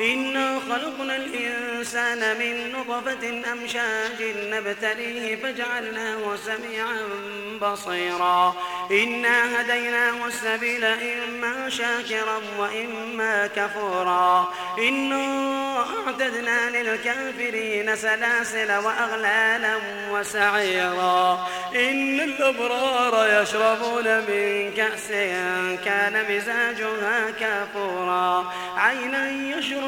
إنا خلقنا الإنسان من نطفة أمشاج نبتليه فجعلناه سميعا بصيرا. إنا هديناه السبيل إما شاكرا وإما كفورا. إنا أعتدنا للكافرين سلاسل وأغلالا وسعيرا. إن الأبرار يشربون من كأس كان مزاجها كافورا. عينا يشرب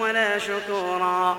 ولا شكورا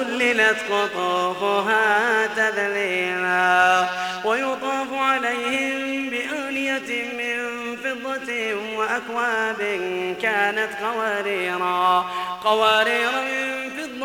وذللت قطوفها تذليلا ويطاف عليهم بآنية من فضة وأكواب كانت قواريرا قوارير من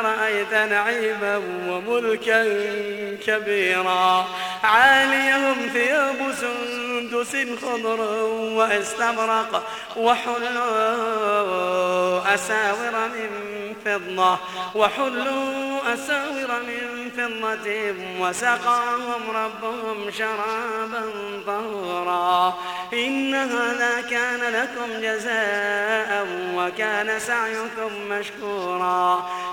رأيت نعيما وملكا كبيرا. عاليهم ثياب سندس خضر واستبرق وحلوا أساور من فضة وحلوا أساور من فضة وسقاهم ربهم شرابا طهورا. إن هذا كان لكم جزاء وكان سعيكم مشكورا.